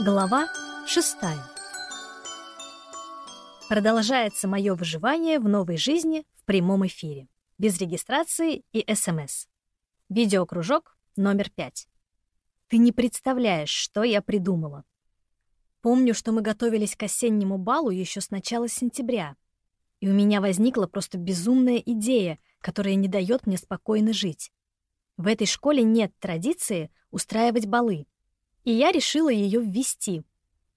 Глава шестая. Продолжается мое выживание в новой жизни в прямом эфире, без регистрации и СМС. Видеокружок номер пять. Ты не представляешь, что я придумала. Помню, что мы готовились к осеннему балу еще с начала сентября, и у меня возникла просто безумная идея, которая не дает мне спокойно жить. В этой школе нет традиции устраивать балы — и я решила ее ввести.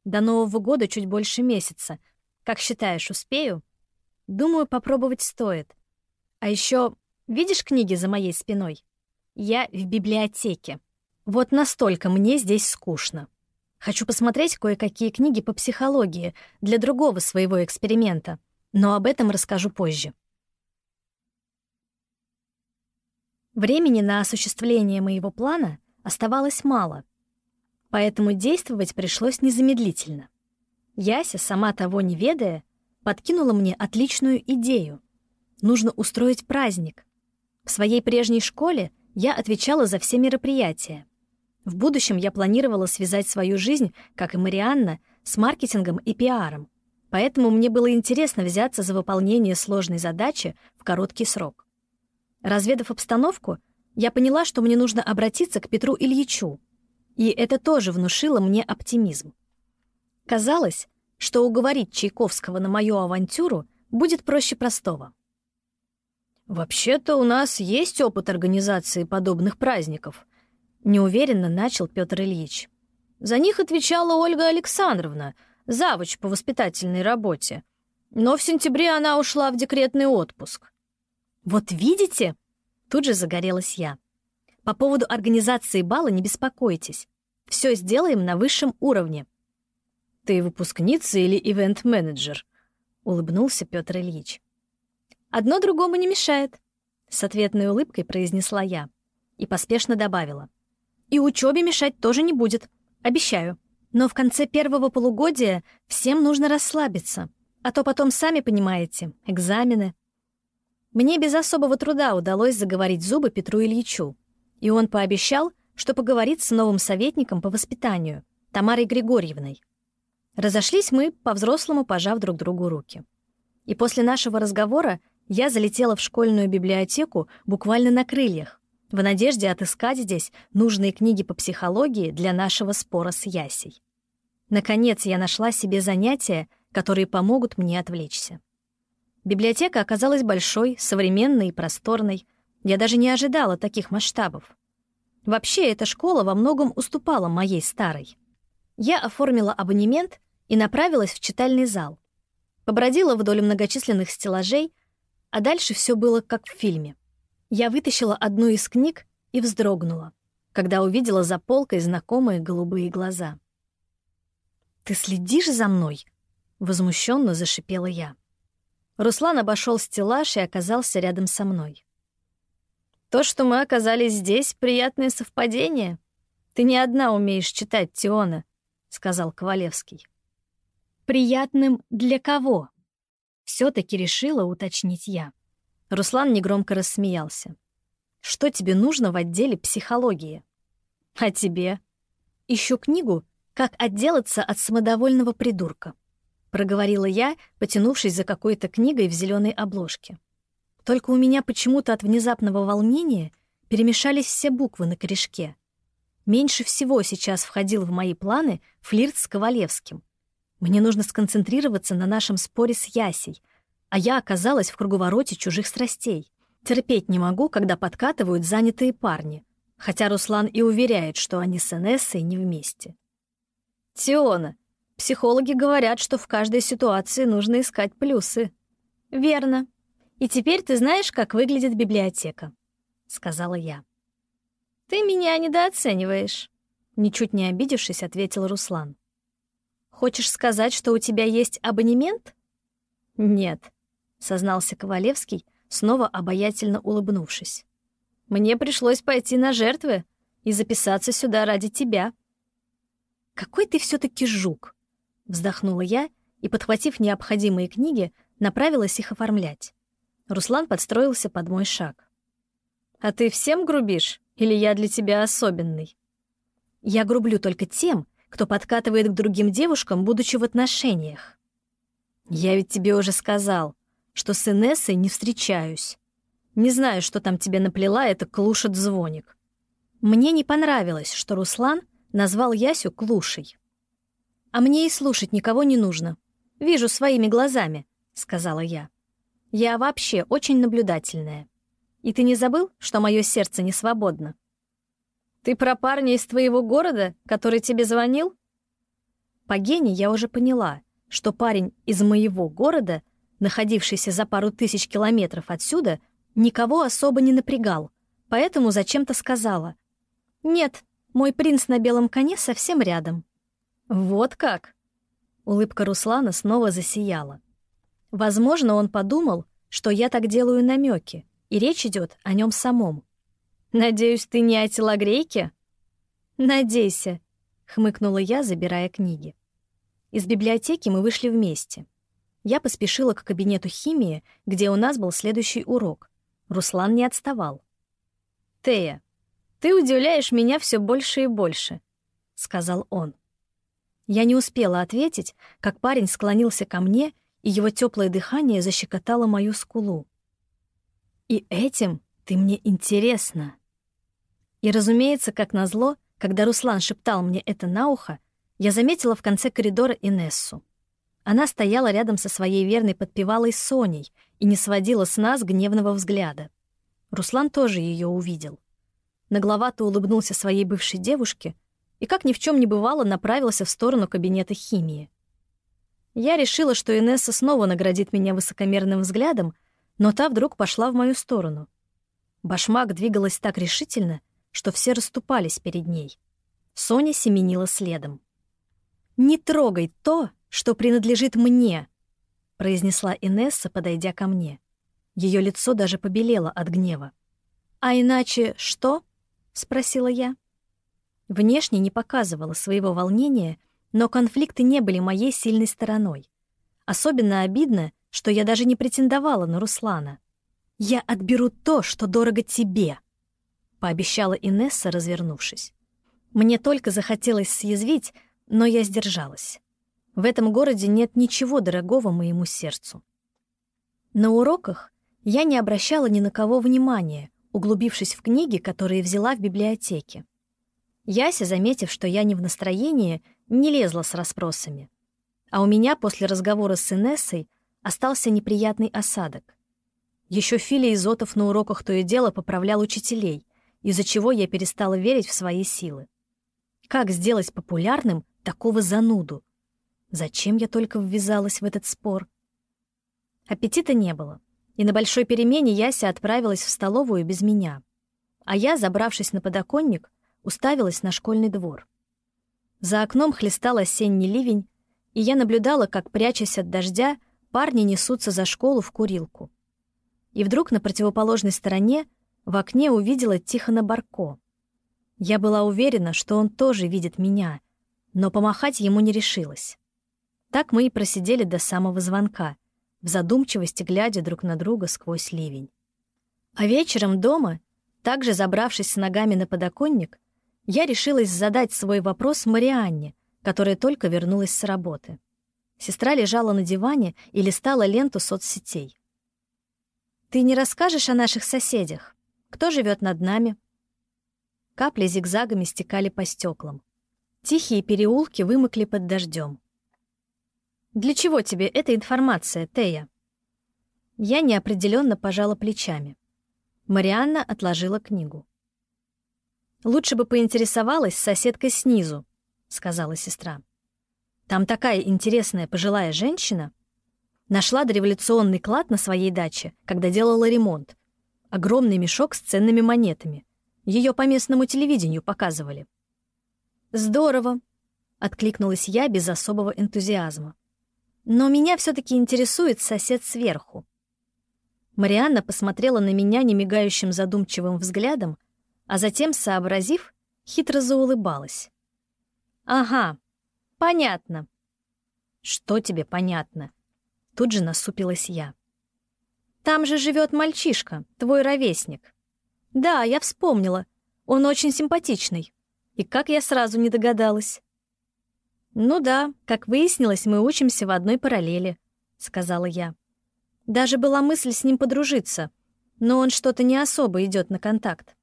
До Нового года чуть больше месяца. Как считаешь, успею? Думаю, попробовать стоит. А еще, видишь книги за моей спиной? Я в библиотеке. Вот настолько мне здесь скучно. Хочу посмотреть кое-какие книги по психологии для другого своего эксперимента, но об этом расскажу позже. Времени на осуществление моего плана оставалось мало — поэтому действовать пришлось незамедлительно. Яся, сама того не ведая, подкинула мне отличную идею. Нужно устроить праздник. В своей прежней школе я отвечала за все мероприятия. В будущем я планировала связать свою жизнь, как и Марианна, с маркетингом и пиаром. Поэтому мне было интересно взяться за выполнение сложной задачи в короткий срок. Разведав обстановку, я поняла, что мне нужно обратиться к Петру Ильичу, и это тоже внушило мне оптимизм. Казалось, что уговорить Чайковского на мою авантюру будет проще простого. «Вообще-то у нас есть опыт организации подобных праздников», — неуверенно начал Петр Ильич. «За них отвечала Ольга Александровна, завуч по воспитательной работе. Но в сентябре она ушла в декретный отпуск». «Вот видите?» — тут же загорелась я. По поводу организации бала не беспокойтесь. Все сделаем на высшем уровне. Ты выпускница или ивент-менеджер? Улыбнулся Петр Ильич. Одно другому не мешает, с ответной улыбкой произнесла я и поспешно добавила. И учебе мешать тоже не будет, обещаю. Но в конце первого полугодия всем нужно расслабиться, а то потом, сами понимаете, экзамены. Мне без особого труда удалось заговорить зубы Петру Ильичу, и он пообещал, что поговорит с новым советником по воспитанию, Тамарой Григорьевной. Разошлись мы, по-взрослому пожав друг другу руки. И после нашего разговора я залетела в школьную библиотеку буквально на крыльях, в надежде отыскать здесь нужные книги по психологии для нашего спора с Ясей. Наконец я нашла себе занятия, которые помогут мне отвлечься. Библиотека оказалась большой, современной и просторной, я даже не ожидала таких масштабов. Вообще, эта школа во многом уступала моей старой. Я оформила абонемент и направилась в читальный зал. Побродила вдоль многочисленных стеллажей, а дальше все было как в фильме. Я вытащила одну из книг и вздрогнула, когда увидела за полкой знакомые голубые глаза. «Ты следишь за мной?» — возмущенно зашипела я. Руслан обошел стеллаж и оказался рядом со мной. То, что мы оказались здесь, приятное совпадение. Ты не одна умеешь читать Тиона, сказал Ковалевский. Приятным для кого? Все-таки решила уточнить я. Руслан негромко рассмеялся. Что тебе нужно в отделе психологии? А тебе? Ищу книгу «Как отделаться от самодовольного придурка», проговорила я, потянувшись за какой-то книгой в зеленой обложке. Только у меня почему-то от внезапного волнения перемешались все буквы на корешке. Меньше всего сейчас входил в мои планы флирт с Ковалевским. Мне нужно сконцентрироваться на нашем споре с Ясей, а я оказалась в круговороте чужих страстей. Терпеть не могу, когда подкатывают занятые парни, хотя Руслан и уверяет, что они с Энессой не вместе. Тиона, психологи говорят, что в каждой ситуации нужно искать плюсы. Верно, и теперь ты знаешь, как выглядит библиотека», — сказала я. «Ты меня недооцениваешь», — ничуть не обидевшись, ответил Руслан. «Хочешь сказать, что у тебя есть абонемент?» «Нет», — сознался Ковалевский, снова обаятельно улыбнувшись. «Мне пришлось пойти на жертвы и записаться сюда ради тебя». «Какой ты все таки жук!» — вздохнула я и, подхватив необходимые книги, направилась их оформлять. Руслан подстроился под мой шаг. «А ты всем грубишь? Или я для тебя особенный?» «Я грублю только тем, кто подкатывает к другим девушкам, будучи в отношениях. Я ведь тебе уже сказал, что с Инессой не встречаюсь. Не знаю, что там тебе наплела эта клушет-звоник. Мне не понравилось, что Руслан назвал Ясю клушей. «А мне и слушать никого не нужно. Вижу своими глазами», — сказала я. «Я вообще очень наблюдательная. И ты не забыл, что мое сердце не свободно?» «Ты про парня из твоего города, который тебе звонил?» По Гене я уже поняла, что парень из моего города, находившийся за пару тысяч километров отсюда, никого особо не напрягал, поэтому зачем-то сказала. «Нет, мой принц на белом коне совсем рядом». «Вот как?» Улыбка Руслана снова засияла. Возможно, он подумал, что я так делаю намеки, и речь идет о нем самом. «Надеюсь, ты не о телогрейке?» «Надейся», — хмыкнула я, забирая книги. Из библиотеки мы вышли вместе. Я поспешила к кабинету химии, где у нас был следующий урок. Руслан не отставал. «Тея, ты удивляешь меня все больше и больше», — сказал он. Я не успела ответить, как парень склонился ко мне, и его теплое дыхание защекотало мою скулу. «И этим ты мне интересна». И, разумеется, как назло, когда Руслан шептал мне это на ухо, я заметила в конце коридора Инессу. Она стояла рядом со своей верной подпевалой Соней и не сводила с нас гневного взгляда. Руслан тоже ее увидел. Нагловато улыбнулся своей бывшей девушке и, как ни в чем не бывало, направился в сторону кабинета химии. Я решила, что Инесса снова наградит меня высокомерным взглядом, но та вдруг пошла в мою сторону. Башмак двигалась так решительно, что все расступались перед ней. Соня семенила следом. «Не трогай то, что принадлежит мне», — произнесла Инесса, подойдя ко мне. Ее лицо даже побелело от гнева. «А иначе что?» — спросила я. Внешне не показывала своего волнения, но конфликты не были моей сильной стороной. Особенно обидно, что я даже не претендовала на Руслана. «Я отберу то, что дорого тебе», — пообещала Инесса, развернувшись. Мне только захотелось съязвить, но я сдержалась. В этом городе нет ничего дорогого моему сердцу. На уроках я не обращала ни на кого внимания, углубившись в книги, которые взяла в библиотеке. Яся, заметив, что я не в настроении, не лезла с расспросами. А у меня после разговора с Инессой остался неприятный осадок. Еще Филя Изотов на уроках то и дело поправлял учителей, из-за чего я перестала верить в свои силы. Как сделать популярным такого зануду? Зачем я только ввязалась в этот спор? Аппетита не было, и на большой перемене Яся отправилась в столовую без меня. А я, забравшись на подоконник, уставилась на школьный двор. За окном хлестал осенний ливень, и я наблюдала, как, прячась от дождя, парни несутся за школу в курилку. И вдруг на противоположной стороне в окне увидела Тихона Барко. Я была уверена, что он тоже видит меня, но помахать ему не решилась. Так мы и просидели до самого звонка, в задумчивости глядя друг на друга сквозь ливень. А вечером дома, также забравшись с ногами на подоконник, я решилась задать свой вопрос Марианне, которая только вернулась с работы. Сестра лежала на диване и листала ленту соцсетей. «Ты не расскажешь о наших соседях? Кто живет над нами?» Капли зигзагами стекали по стеклам. Тихие переулки вымокли под дождем. «Для чего тебе эта информация, Тея?» Я неопределенно пожала плечами. Марианна отложила книгу. «Лучше бы поинтересовалась соседкой снизу», — сказала сестра. «Там такая интересная пожилая женщина. Нашла дореволюционный клад на своей даче, когда делала ремонт. Огромный мешок с ценными монетами. Ее по местному телевидению показывали. «Здорово», — откликнулась я без особого энтузиазма. «Но меня все-таки интересует сосед сверху». Марианна посмотрела на меня немигающим задумчивым взглядом, а затем, сообразив, хитро заулыбалась. «Ага, понятно». «Что тебе понятно?» Тут же насупилась я. «Там же живет мальчишка, твой ровесник. «Да, я вспомнила. Он очень симпатичный. И как я сразу не догадалась». «Ну да, как выяснилось, мы учимся в одной параллели», — сказала я. Даже была мысль с ним подружиться, но он что-то не особо идет на контакт.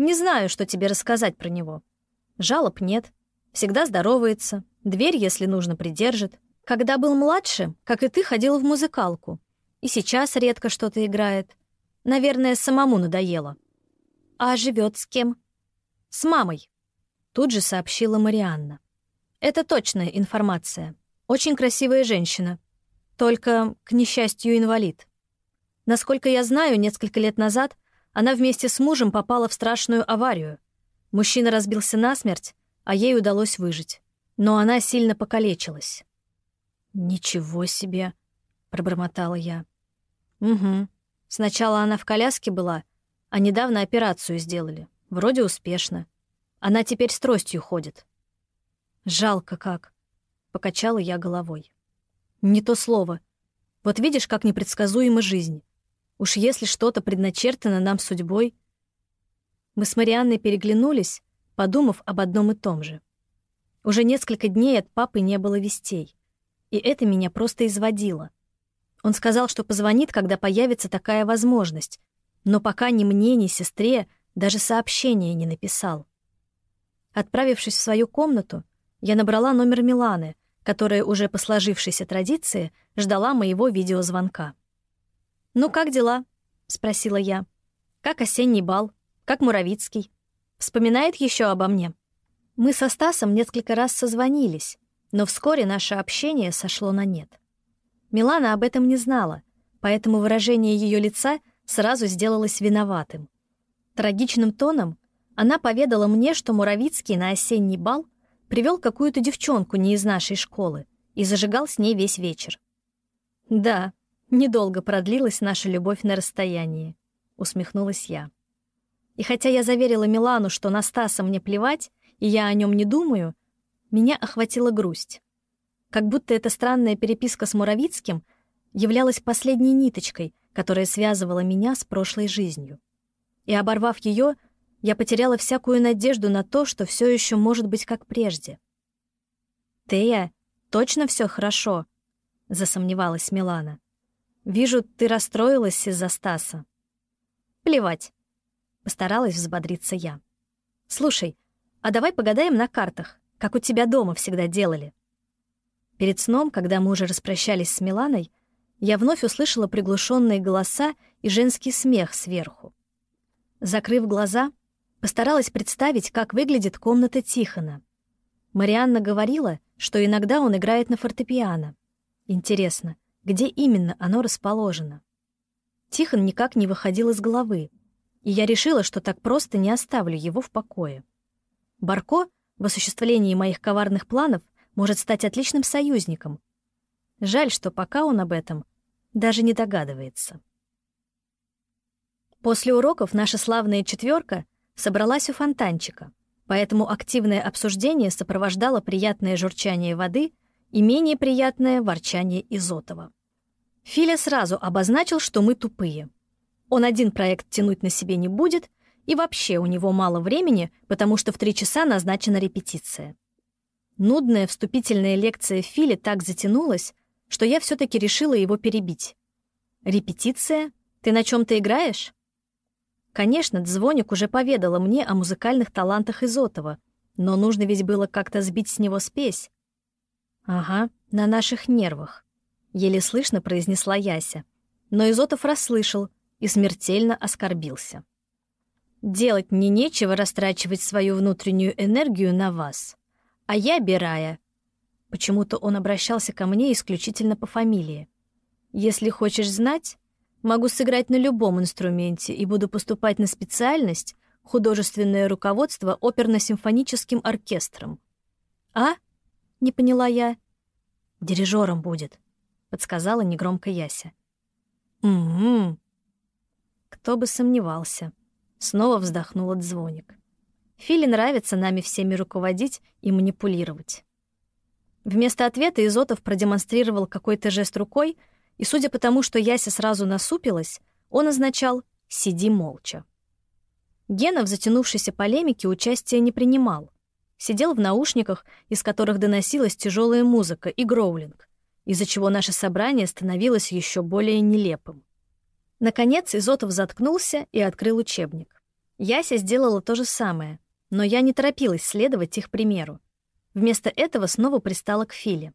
Не знаю, что тебе рассказать про него. Жалоб нет, всегда здоровается, дверь, если нужно, придержит. Когда был младше, как и ты, ходил в музыкалку. И сейчас редко что-то играет. Наверное, самому надоело. А живет с кем? С мамой. Тут же сообщила Марианна. Это точная информация. Очень красивая женщина. Только, к несчастью, инвалид. Насколько я знаю, несколько лет назад она вместе с мужем попала в страшную аварию. Мужчина разбился насмерть, а ей удалось выжить. Но она сильно покалечилась. «Ничего себе!» — пробормотала я. «Угу. Сначала она в коляске была, а недавно операцию сделали. Вроде успешно. Она теперь с тростью ходит». «Жалко как!» — покачала я головой. «Не то слово. Вот видишь, как непредсказуема жизнь. Уж если что-то предначертано нам судьбой...» Мы с Марианной переглянулись, подумав об одном и том же. Уже несколько дней от папы не было вестей. И это меня просто изводило. Он сказал, что позвонит, когда появится такая возможность, но пока ни мне, ни сестре даже сообщения не написал. Отправившись в свою комнату, я набрала номер Миланы, которая уже по сложившейся традиции ждала моего видеозвонка. «Ну, как дела?» — спросила я. «Как осенний бал? Как Муравицкий? Вспоминает еще обо мне?» Мы со Стасом несколько раз созвонились, но вскоре наше общение сошло на нет. Милана об этом не знала, поэтому выражение ее лица сразу сделалось виноватым. Трагичным тоном она поведала мне, что Муравицкий на осенний бал привел какую-то девчонку не из нашей школы и зажигал с ней весь вечер. «Да, недолго продлилась наша любовь на расстоянии», — усмехнулась я. И хотя я заверила Милану, что на Стаса мне плевать, и я о нем не думаю, меня охватила грусть. Как будто эта странная переписка с Муравицким являлась последней ниточкой, которая связывала меня с прошлой жизнью. И оборвав ее, я потеряла всякую надежду на то, что все еще может быть как прежде. «Тея, точно все хорошо?» — засомневалась Милана. «Вижу, ты расстроилась из-за Стаса». «Плевать», — постаралась взбодриться я. «Слушай, а давай погадаем на картах как у тебя дома всегда делали». Перед сном, когда мы уже распрощались с Миланой, я вновь услышала приглушенные голоса и женский смех сверху. Закрыв глаза, постаралась представить, как выглядит комната Тихона. Марианна говорила, что иногда он играет на фортепиано. Интересно, где именно оно расположено? Тихон никак не выходил из головы, и я решила, что так просто не оставлю его в покое. Барко — в осуществлении моих коварных планов может стать отличным союзником. Жаль, что пока он об этом даже не догадывается. После уроков наша славная четверка собралась у фонтанчика, поэтому активное обсуждение сопровождало приятное журчание воды и менее приятное ворчание Изотова. Филя сразу обозначил, что мы тупые. Он один проект тянуть на себе не будет — и вообще у него мало времени, потому что в три часа назначена репетиция. Нудная вступительная лекция Фили так затянулась, что я все-таки решила его перебить. «Репетиция? Ты на чем-то играешь?» Конечно, Дзвоник уже поведала мне о музыкальных талантах Изотова, но нужно ведь было как-то сбить с него спесь. «Ага, на наших нервах», — еле слышно произнесла Яся. Но Изотов расслышал и смертельно оскорбился. Делать мне нечего растрачивать свою внутреннюю энергию на вас. А я, Берая... Почему-то он обращался ко мне исключительно по фамилии. Если хочешь знать, могу сыграть на любом инструменте и буду поступать на специальность художественное руководство оперно-симфоническим оркестром. А? Не поняла я. Дирижером будет, подсказала негромко Яся. Кто бы сомневался. Снова вздохнула Дзвоник. Филе нравится нами всеми руководить и манипулировать. Вместо ответа Изотов продемонстрировал какой-то жест рукой, и, судя по тому, что Яся сразу насупилась, он означал «сиди молча». Гена в затянувшейся полемике участия не принимал. Сидел в наушниках, из которых доносилась тяжелая музыка и гроулинг, из-за чего наше собрание становилось еще более нелепым. Наконец Изотов заткнулся и открыл учебник. Яся сделала то же самое, но я не торопилась следовать их примеру. Вместо этого снова пристала к Филе.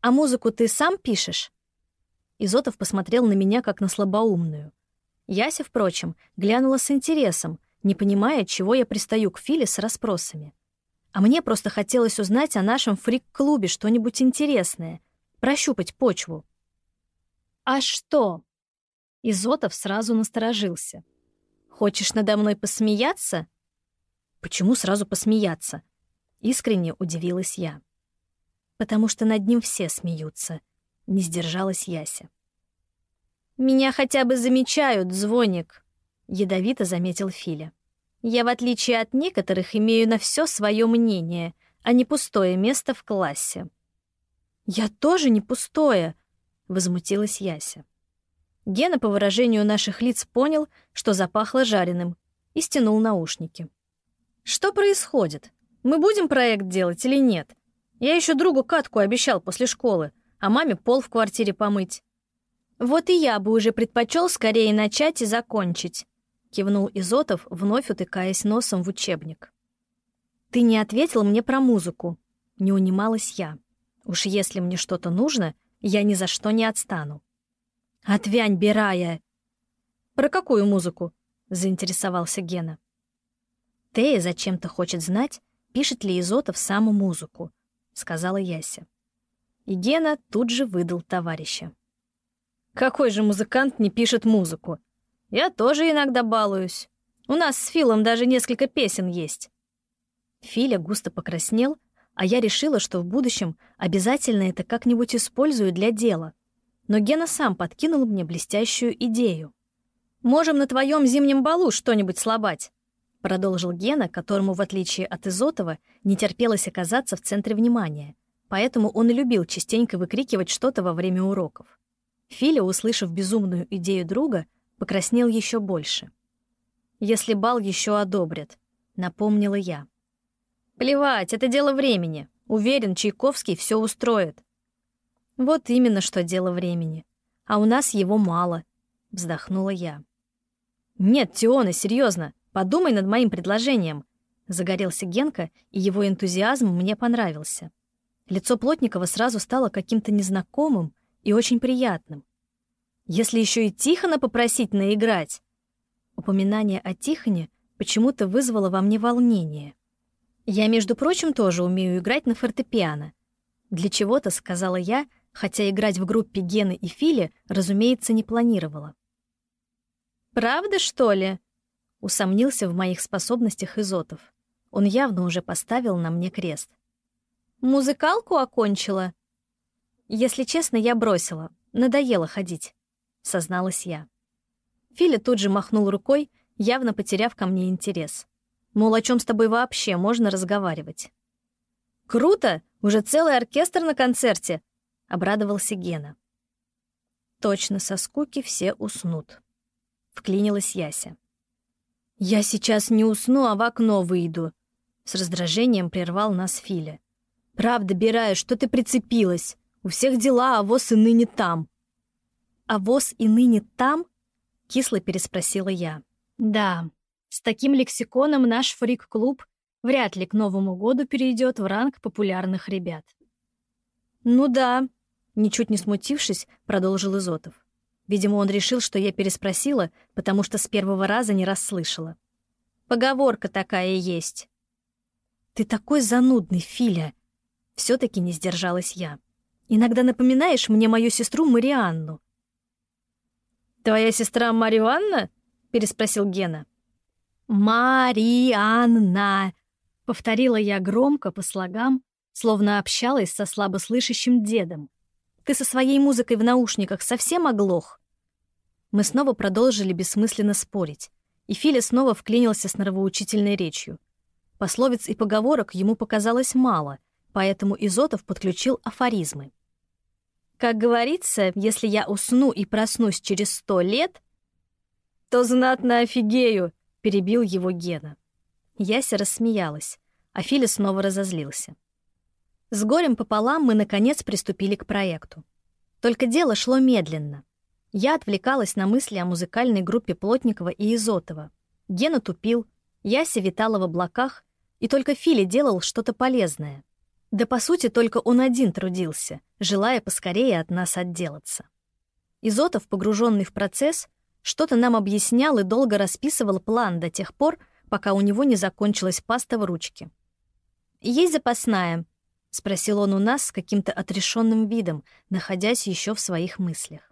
«А музыку ты сам пишешь?» Изотов посмотрел на меня, как на слабоумную. Яся, впрочем, глянула с интересом, не понимая, чего я пристаю к Филе с расспросами. А мне просто хотелось узнать о нашем фрик-клубе что-нибудь интересное, прощупать почву. «А что?» Изотов сразу насторожился. «Хочешь надо мной посмеяться?» «Почему сразу посмеяться?» Искренне удивилась я. «Потому что над ним все смеются», — не сдержалась Яся. «Меня хотя бы замечают, звоник», — ядовито заметил Филя. «Я, в отличие от некоторых, имею на все свое мнение, а не пустое место в классе». «Я тоже не пустое», — возмутилась Яся. Гена по выражению наших лиц понял, что запахло жареным, и стянул наушники. «Что происходит? Мы будем проект делать или нет? Я еще другу катку обещал после школы, а маме пол в квартире помыть». «Вот и я бы уже предпочел скорее начать и закончить», — кивнул Изотов, вновь утыкаясь носом в учебник. «Ты не ответил мне про музыку», — не унималась я. «Уж если мне что-то нужно, я ни за что не отстану». «Отвянь, Берая!» «Про какую музыку?» — заинтересовался Гена. «Тея зачем-то хочет знать, пишет ли Изотов саму музыку», — сказала Яся. И Гена тут же выдал товарища. «Какой же музыкант не пишет музыку? Я тоже иногда балуюсь. У нас с Филом даже несколько песен есть». Филя густо покраснел, а я решила, что в будущем обязательно это как-нибудь использую для дела — но Гена сам подкинул мне блестящую идею. «Можем на твоем зимнем балу что-нибудь слабать», — продолжил Гена, которому, в отличие от Изотова, не терпелось оказаться в центре внимания, поэтому он и любил частенько выкрикивать что-то во время уроков. Филя, услышав безумную идею друга, покраснел еще больше. «Если бал еще одобрят», — напомнила я. «Плевать, это дело времени. Уверен, Чайковский все устроит», вот именно что дело времени. А у нас его мало, вздохнула я. Нет, Тиона, серьезно, подумай над моим предложением. Загорелся Генка, и его энтузиазм мне понравился. Лицо Плотникова сразу стало каким-то незнакомым и очень приятным. Если еще и Тихона попросить наиграть. Упоминание о Тихоне почему-то вызвало во мне волнение. Я, между прочим, тоже умею играть на фортепиано. Для чего-то, сказала я, — хотя играть в группе Гены и Фили, разумеется, не планировала. «Правда, что ли?» — усомнился в моих способностях Изотов. Он явно уже поставил на мне крест. «Музыкалку окончила?» «Если честно, я бросила. Надоело ходить», — созналась я. Филя тут же махнул рукой, явно потеряв ко мне интерес. Мол, о чем с тобой вообще можно разговаривать? «Круто! Уже целый оркестр на концерте!» обрадовался Гена. Точно со скуки все уснут. Вклинилась Яся. «Я сейчас не усну, а в окно выйду», — с раздражением прервал нас Филя. «Правда, Бирая, что ты прицепилась? У всех дела, а воз и ныне там». «А воз и ныне там?» — кисло переспросила я. «Да, с таким лексиконом наш фрик-клуб вряд ли к Новому году перейдет в ранг популярных ребят». «Ну да», Ничуть не смутившись, продолжил Изотов. Видимо, он решил, что я переспросила, потому что с первого раза не расслышала. Поговорка такая есть. «Ты такой занудный, Филя!» Все-таки не сдержалась я. «Иногда напоминаешь мне мою сестру Марианну». «Твоя сестра Марианна?» — переспросил Гена. «Марианна!» — повторила я громко по слогам, словно общалась со слабослышащим дедом. Ты со своей музыкой в наушниках совсем оглох?» Мы снова продолжили бессмысленно спорить, и Филя снова вклинился с норовоучительной речью. Пословиц и поговорок ему показалось мало, поэтому Изотов подключил афоризмы. «Как говорится, если я усну и проснусь через сто лет, то знатно офигею», — перебил его Гена. Яся рассмеялась, а Филя снова разозлился. С горем пополам мы, наконец, приступили к проекту. Только дело шло медленно. Я отвлекалась на мысли о музыкальной группе Плотникова и Изотова. Гена тупил, Яся витала в облаках, и только Филя делал что-то полезное. Да, по сути, только он один трудился, желая поскорее от нас отделаться. Изотов, погруженный в процесс, что-то нам объяснял и долго расписывал план до тех пор, пока у него не закончилась паста в ручке. «Есть запасная?» — спросил он у нас с каким-то отрешенным видом, находясь еще в своих мыслях.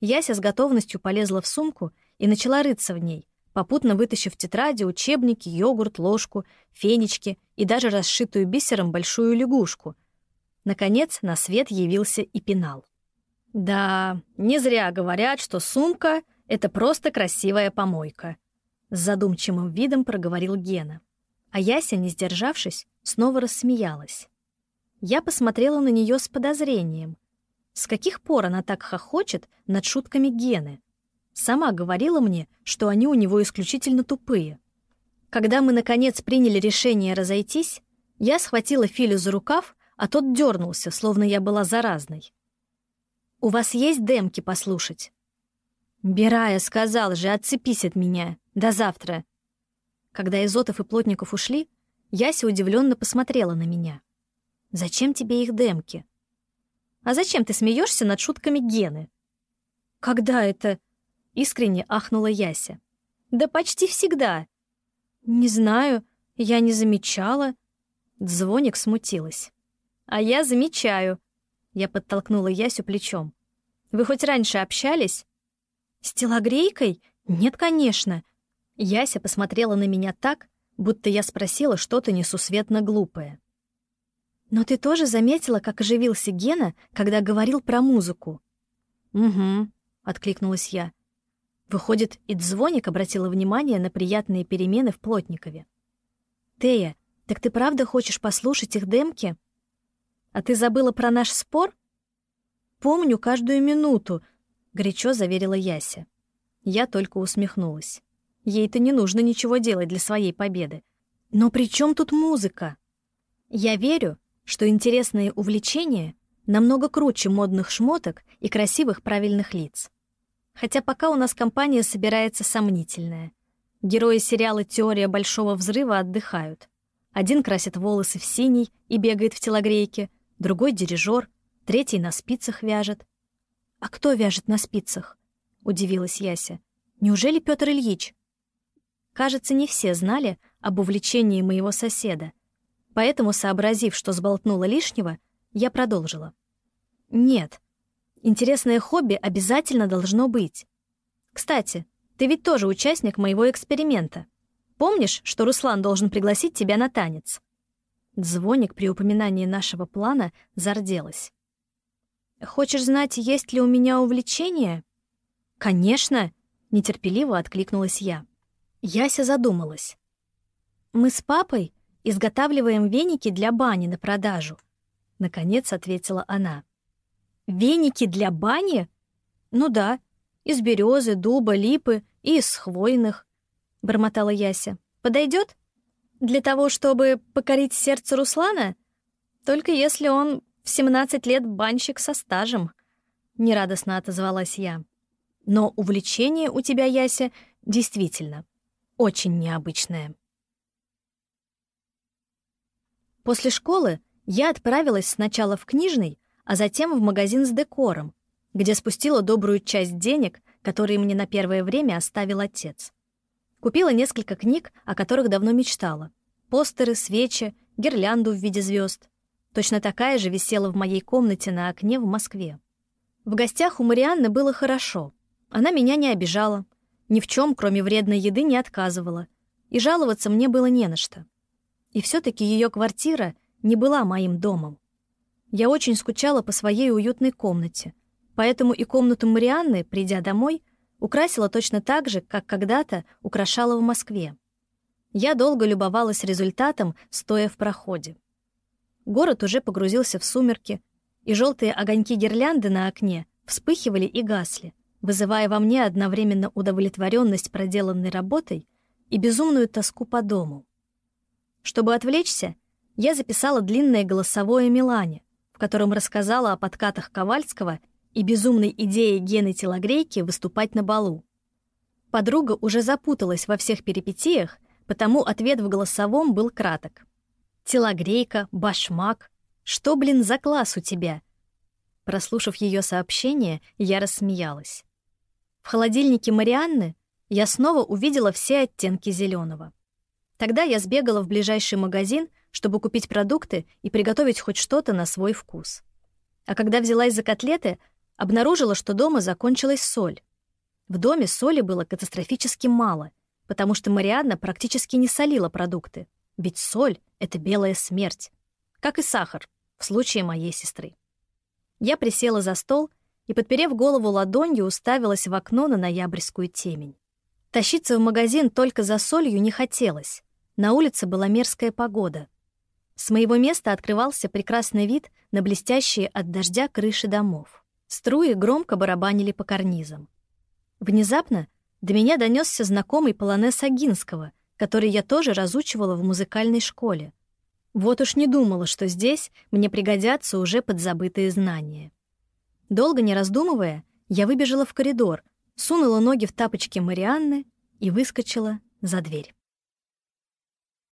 Яся с готовностью полезла в сумку и начала рыться в ней, попутно вытащив тетради, учебники, йогурт, ложку, фенечки и даже расшитую бисером большую лягушку. Наконец на свет явился и пенал. Да, не зря говорят, что сумка — это просто красивая помойка. С задумчивым видом проговорил Гена. А Яся, не сдержавшись, снова рассмеялась. Я посмотрела на нее с подозрением. С каких пор она так хохочет над шутками Гены? Сама говорила мне, что они у него исключительно тупые. Когда мы, наконец, приняли решение разойтись, я схватила Филю за рукав, а тот дернулся, словно я была заразной. У вас есть демки послушать?» «Бирая сказал же, отцепись от меня. До завтра». Когда Изотов и Плотников ушли, Яся удивленно посмотрела на меня. «Зачем тебе их демки?» «А зачем ты смеешься над шутками Гены?» «Когда это?» — искренне ахнула Яся. «Да почти всегда». «Не знаю, я не замечала». Звоник смутилась. «А я замечаю», я подтолкнула Ясю плечом. «Вы хоть раньше общались?» «С телогрейкой? Нет, конечно». Яся посмотрела на меня так, будто я спросила что-то несусветно глупое. «Но ты тоже заметила, как оживился Гена, когда говорил про музыку?» «Угу», — откликнулась я. Выходит, и Дзвоник обратила внимание на приятные перемены в Плотникове. «Тея, так ты правда хочешь послушать их демки?» А ты забыла про наш спор? Помню каждую минуту, горячо заверила Яся. Я только усмехнулась. Ей-то не нужно ничего делать для своей победы. Но при чем тут музыка? Я верю, что интересные увлечения намного круче модных шмоток и красивых правильных лиц. Хотя пока у нас компания собирается сомнительная. Герои сериала «Теория большого взрыва» отдыхают. Один красит волосы в синий и бегает в телогрейке, другой — дирижер, третий на спицах вяжет. «А кто вяжет на спицах?» — удивилась Яся. «Неужели Петр Ильич?» Кажется, не все знали об увлечении моего соседа, поэтому, сообразив, что сболтнула лишнего, я продолжила. «Нет, интересное хобби обязательно должно быть. Кстати, ты ведь тоже участник моего эксперимента. Помнишь, что Руслан должен пригласить тебя на танец?» Звоник при упоминании нашего плана зарделась. «Хочешь знать, есть ли у меня увлечение?» «Конечно!» — нетерпеливо откликнулась я. Яся задумалась. «Мы с папой изготавливаем веники для бани на продажу», — наконец ответила она. «Веники для бани?» «Ну да, из березы, дуба, липы и из хвойных», — бормотала Яся. «Подойдет?» Для того, чтобы покорить сердце Руслана? Только если он в 17 лет банщик со стажем. Нерадостно отозвалась я. Но увлечение у тебя, Яся, действительно очень необычное. После школы я отправилась сначала в книжный, а затем в магазин с декором, где спустила добрую часть денег, которые мне на первое время оставил отец. Купила несколько книг, о которых давно мечтала. Постеры, свечи, гирлянду в виде звезд. Точно такая же висела в моей комнате на окне в Москве. В гостях у Марианны было хорошо. Она меня не обижала, ни в чем, кроме вредной еды, не отказывала, и жаловаться мне было не на что. И все-таки ее квартира не была моим домом. Я очень скучала по своей уютной комнате, поэтому и комнату Марианны, придя домой, украсила точно так же, как когда-то украшала в Москве. Я долго любовалась результатом, стоя в проходе. Город уже погрузился в сумерки, и желтые огоньки гирлянды на окне вспыхивали и гасли, вызывая во мне одновременно удовлетворенность проделанной работой и безумную тоску по дому. Чтобы отвлечься, я записала длинное голосовое Милане, в котором рассказала о подкатах Ковальского и безумной идее Гены Телогрейки выступать на балу. Подруга уже запуталась во всех перипетиях, потому ответ в голосовом был краток. «Телогрейка, башмак. Что, блин, за класс у тебя?» Прослушав ее сообщение, я рассмеялась. В холодильнике Марианны я снова увидела все оттенки зеленого. Тогда я сбегала в ближайший магазин, чтобы купить продукты и приготовить хоть что-то на свой вкус. А когда взялась за котлеты, обнаружила, что дома закончилась соль. В доме соли было катастрофически мало, потому что Марианна практически не солила продукты, ведь соль — это белая смерть, как и сахар в случае моей сестры. Я присела за стол и, подперев голову ладонью, уставилась в окно на ноябрьскую темень. Тащиться в магазин только за солью не хотелось. На улице была мерзкая погода. С моего места открывался прекрасный вид на блестящие от дождя крыши домов. Струи громко барабанили по карнизам. Внезапно до меня донесся знакомый полонез Агинского, который я тоже разучивала в музыкальной школе. Вот уж не думала, что здесь мне пригодятся уже подзабытые знания. Долго не раздумывая, я выбежала в коридор, сунула ноги в тапочки Марианны и выскочила за дверь.